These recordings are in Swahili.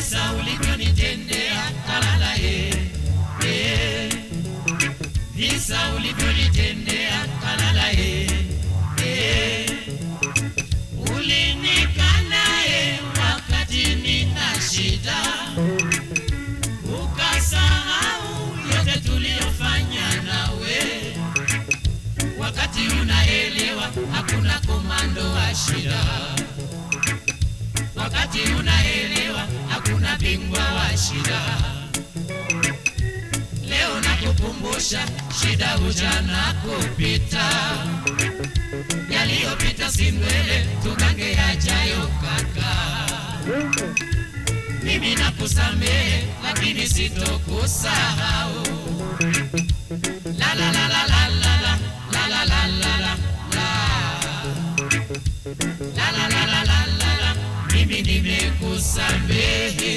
Eh, eh. Visa ulivyonitendea kalala eh, e, e. Visa ulivyonitendea kalala e, wakati nina shida. Ukasahau yote tuliyofanya nawe. Wakati unaelewa hakuna komando wa shida. Wakati unaelewa hakuna bingwa wa shida. Leo nakukumbusha shida ujana kupita, yaliyopita si mbele, tugange yajayo kaka. Mimi nakusamehe lakini sitokusahau. Mimi nimekusamehe.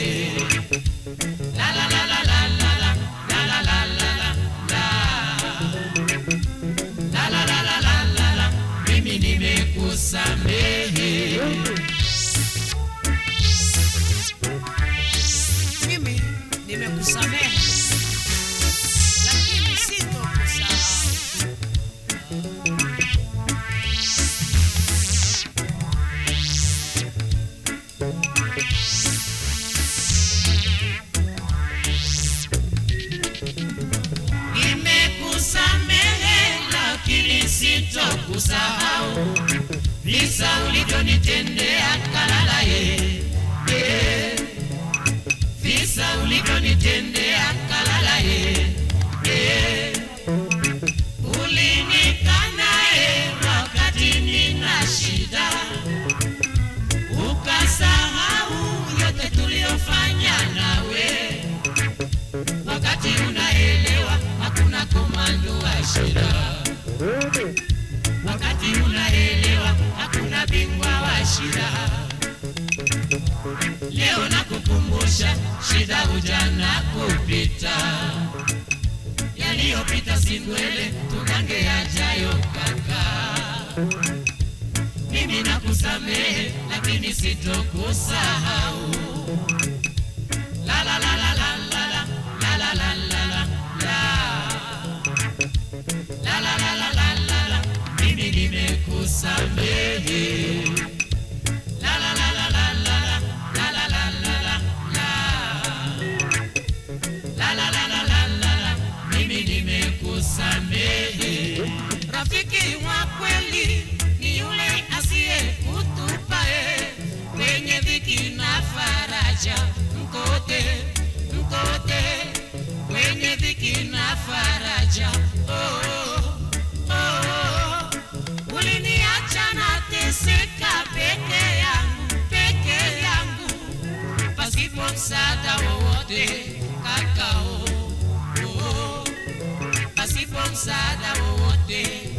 La la la la la la la la la la la la la la la la la mimi nimekusamehe. Sitokusahau visa ulivyonitendea kalalaye visa ulivyonitendea kalalaye eh. ulinikana eh, wakati nina ukasahau yote nawe. Wakati unaelewa shida leo nakukumbusha shida ujana kupita yaliyopita si ndwele tugange yajayo kaka mimi nakusamehe lakini sitokusahau la la la la la la la la la la la la la la la la mimi nimekusamehe nimekusamehe Rafiki wa kweli ni yule asiye kutupa eh, dhiki na faraja, mkote, inside, now I want them.